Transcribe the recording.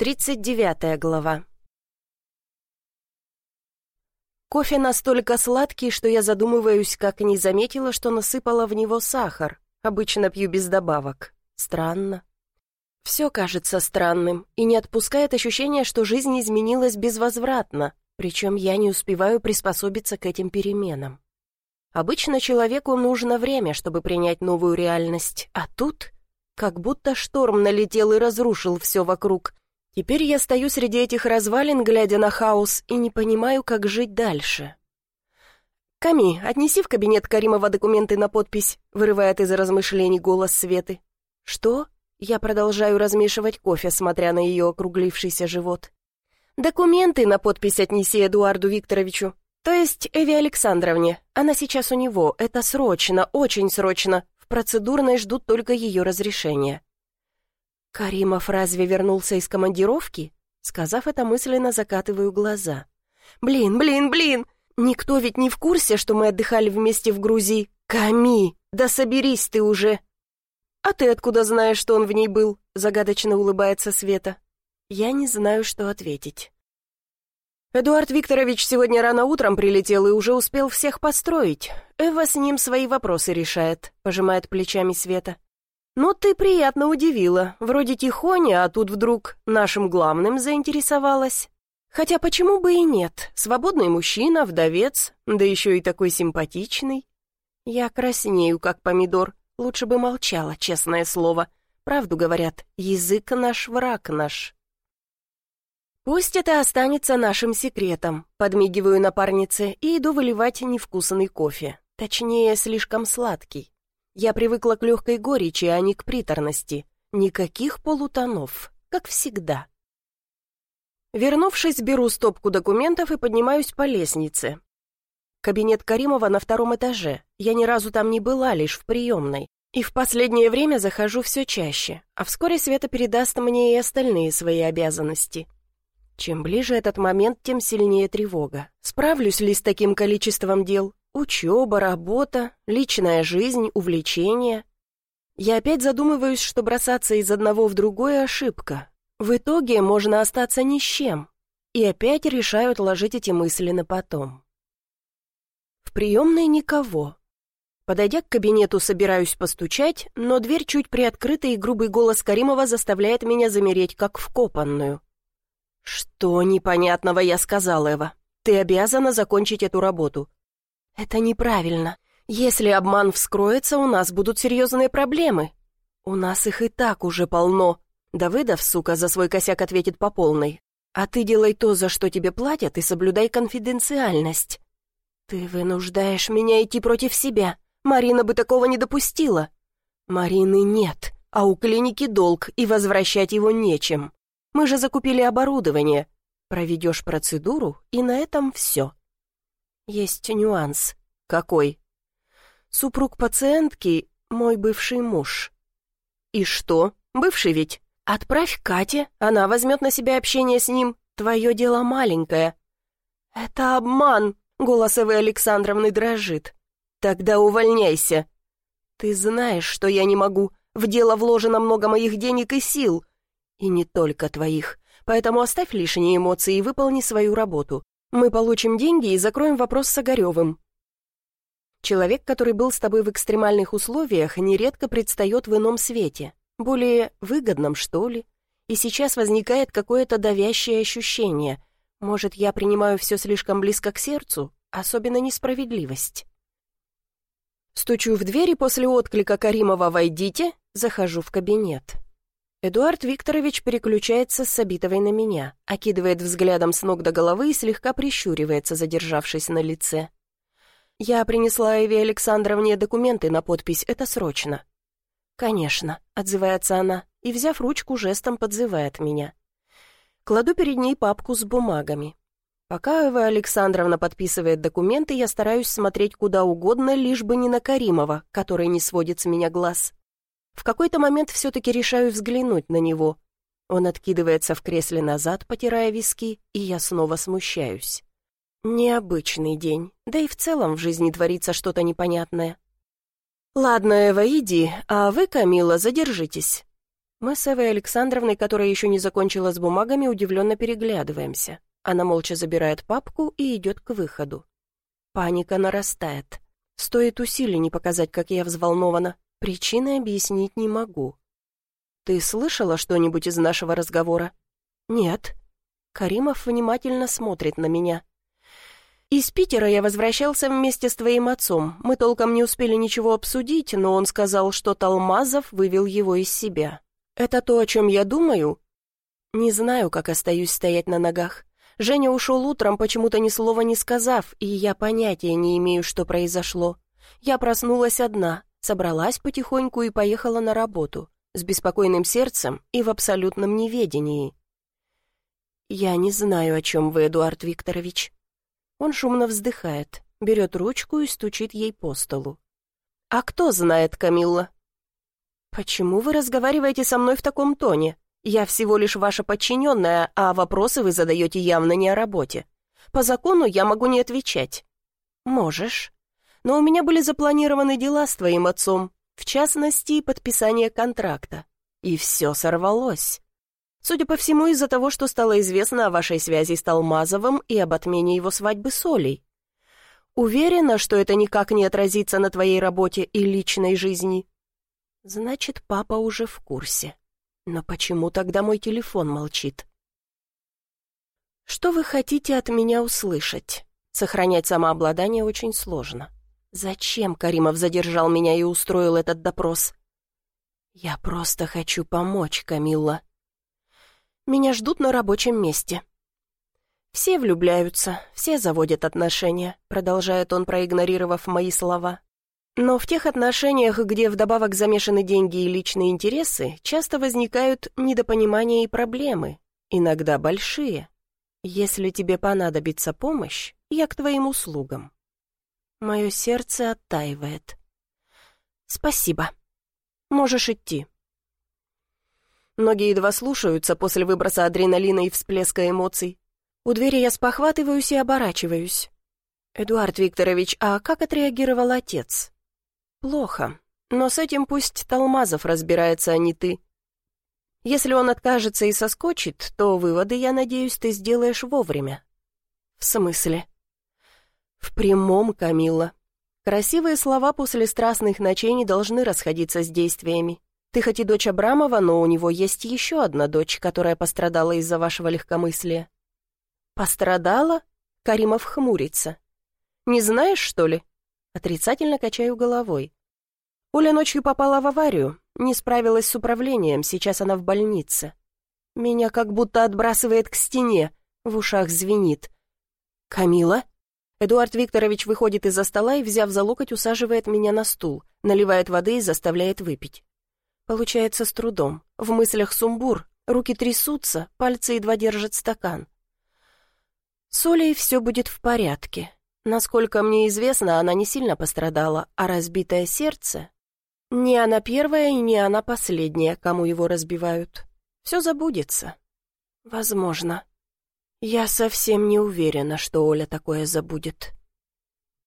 39 глава. Кофе настолько сладкий, что я задумываюсь, как не заметила, что насыпала в него сахар. Обычно пью без добавок. Странно. Все кажется странным и не отпускает ощущение, что жизнь изменилась безвозвратно, причем я не успеваю приспособиться к этим переменам. Обычно человеку нужно время, чтобы принять новую реальность, а тут как будто шторм налетел и разрушил все вокруг, Теперь я стою среди этих развалин, глядя на хаос, и не понимаю, как жить дальше. «Ками, отнеси в кабинет Каримова документы на подпись», вырывает из размышлений голос Светы. «Что?» Я продолжаю размешивать кофе, смотря на ее округлившийся живот. «Документы на подпись отнеси Эдуарду Викторовичу. То есть Эви Александровне. Она сейчас у него. Это срочно, очень срочно. В процедурной ждут только ее разрешения». «Каримов разве вернулся из командировки?» Сказав это, мысленно закатываю глаза. «Блин, блин, блин! Никто ведь не в курсе, что мы отдыхали вместе в Грузии. Ками, да соберись ты уже!» «А ты откуда знаешь, что он в ней был?» Загадочно улыбается Света. Я не знаю, что ответить. Эдуард Викторович сегодня рано утром прилетел и уже успел всех построить. Эва с ним свои вопросы решает, пожимает плечами Света. «Ну, ты приятно удивила. Вроде тихоня, а тут вдруг нашим главным заинтересовалась. Хотя почему бы и нет? Свободный мужчина, вдовец, да еще и такой симпатичный. Я краснею, как помидор. Лучше бы молчала, честное слово. Правду говорят, язык наш, враг наш». «Пусть это останется нашим секретом», — подмигиваю напарнице и иду выливать невкусный кофе. Точнее, слишком сладкий. Я привыкла к легкой горечи, а не к приторности. Никаких полутонов, как всегда. Вернувшись, беру стопку документов и поднимаюсь по лестнице. Кабинет Каримова на втором этаже. Я ни разу там не была, лишь в приемной. И в последнее время захожу все чаще, а вскоре Света передаст мне и остальные свои обязанности. Чем ближе этот момент, тем сильнее тревога. Справлюсь ли с таким количеством дел? Учеба, работа, личная жизнь, увлечения. Я опять задумываюсь, что бросаться из одного в другое – ошибка. В итоге можно остаться ни с чем. И опять решаю отложить эти мысли на потом. В приемной никого. Подойдя к кабинету, собираюсь постучать, но дверь чуть приоткрыта, и грубый голос Каримова заставляет меня замереть, как вкопанную. «Что непонятного я сказал, Эва? Ты обязана закончить эту работу. «Это неправильно. Если обман вскроется, у нас будут серьезные проблемы. У нас их и так уже полно. Давыдов, сука, за свой косяк ответит по полной. А ты делай то, за что тебе платят, и соблюдай конфиденциальность. Ты вынуждаешь меня идти против себя. Марина бы такого не допустила. Марины нет, а у клиники долг, и возвращать его нечем. Мы же закупили оборудование. Проведешь процедуру, и на этом все. Есть нюанс. Какой? Супруг пациентки — мой бывший муж. И что? Бывший ведь? Отправь Кате, она возьмет на себя общение с ним. Твое дело маленькое. Это обман, голос Эвы Александровны дрожит. Тогда увольняйся. Ты знаешь, что я не могу. В дело вложено много моих денег и сил. И не только твоих. Поэтому оставь лишние эмоции и выполни свою работу. Мы получим деньги и закроем вопрос с Огаревым. Человек, который был с тобой в экстремальных условиях, нередко предстает в ином свете, более выгодном, что ли. И сейчас возникает какое-то давящее ощущение. Может, я принимаю все слишком близко к сердцу, особенно несправедливость. Стучу в дверь и после отклика Каримова «Войдите» захожу в кабинет. Эдуард Викторович переключается с Сабитовой на меня, окидывает взглядом с ног до головы и слегка прищуривается, задержавшись на лице. «Я принесла Эве Александровне документы на подпись, это срочно». «Конечно», — отзывается она, и, взяв ручку, жестом подзывает меня. Кладу перед ней папку с бумагами. Пока Эва Александровна подписывает документы, я стараюсь смотреть куда угодно, лишь бы не на Каримова, который не сводит с меня глаз. В какой-то момент все-таки решаю взглянуть на него. Он откидывается в кресле назад, потирая виски, и я снова смущаюсь. Необычный день, да и в целом в жизни творится что-то непонятное. «Ладно, Эва, иди, а вы, Камила, задержитесь». Мы с Эвой Александровной, которая еще не закончила с бумагами, удивленно переглядываемся. Она молча забирает папку и идет к выходу. Паника нарастает. Стоит усилий не показать, как я взволнована. Причины объяснить не могу. «Ты слышала что-нибудь из нашего разговора?» «Нет». Каримов внимательно смотрит на меня. «Из Питера я возвращался вместе с твоим отцом. Мы толком не успели ничего обсудить, но он сказал, что Талмазов вывел его из себя. Это то, о чем я думаю?» «Не знаю, как остаюсь стоять на ногах. Женя ушел утром, почему-то ни слова не сказав, и я понятия не имею, что произошло. Я проснулась одна, собралась потихоньку и поехала на работу, с беспокойным сердцем и в абсолютном неведении. «Я не знаю, о чем вы, Эдуард Викторович», он шумно вздыхает, берет ручку и стучит ей по столу. «А кто знает, Камилла?» «Почему вы разговариваете со мной в таком тоне? Я всего лишь ваша подчиненная, а вопросы вы задаете явно не о работе. По закону я могу не отвечать». «Можешь. Но у меня были запланированы дела с твоим отцом, в частности, подписание контракта. И все сорвалось. Судя по всему, из-за того, что стало известно о вашей связи с Талмазовым и об отмене его свадьбы с Олей. Уверена, что это никак не отразится на твоей работе и личной жизни? Значит, папа уже в курсе. Но почему тогда мой телефон молчит? Что вы хотите от меня услышать? Сохранять самообладание очень сложно. Зачем Каримов задержал меня и устроил этот допрос? Я просто хочу помочь, Камилла. Меня ждут на рабочем месте». «Все влюбляются, все заводят отношения», продолжает он, проигнорировав мои слова. «Но в тех отношениях, где вдобавок замешаны деньги и личные интересы, часто возникают недопонимания и проблемы, иногда большие. Если тебе понадобится помощь, я к твоим услугам». Мое сердце оттаивает. «Спасибо. Можешь идти». Ноги едва слушаются после выброса адреналина и всплеска эмоций. У двери я спохватываюсь и оборачиваюсь. «Эдуард Викторович, а как отреагировал отец?» «Плохо. Но с этим пусть Талмазов разбирается, а не ты. Если он откажется и соскочит, то выводы, я надеюсь, ты сделаешь вовремя». «В смысле?» «В прямом, Камилла. Красивые слова после страстных ночей не должны расходиться с действиями. Ты хоть и дочь Абрамова, но у него есть еще одна дочь, которая пострадала из-за вашего легкомыслия». «Пострадала?» — Каримов хмурится. «Не знаешь, что ли?» Отрицательно качаю головой. Оля ночью попала в аварию, не справилась с управлением, сейчас она в больнице. Меня как будто отбрасывает к стене, в ушах звенит. «Камила?» Эдуард Викторович выходит из-за стола и, взяв за локоть, усаживает меня на стул, наливает воды и заставляет выпить. Получается с трудом. В мыслях сумбур, руки трясутся, пальцы едва держат стакан. С Олей все будет в порядке. Насколько мне известно, она не сильно пострадала, а разбитое сердце... Не она первая и не она последняя, кому его разбивают. Все забудется. Возможно. Я совсем не уверена, что Оля такое забудет.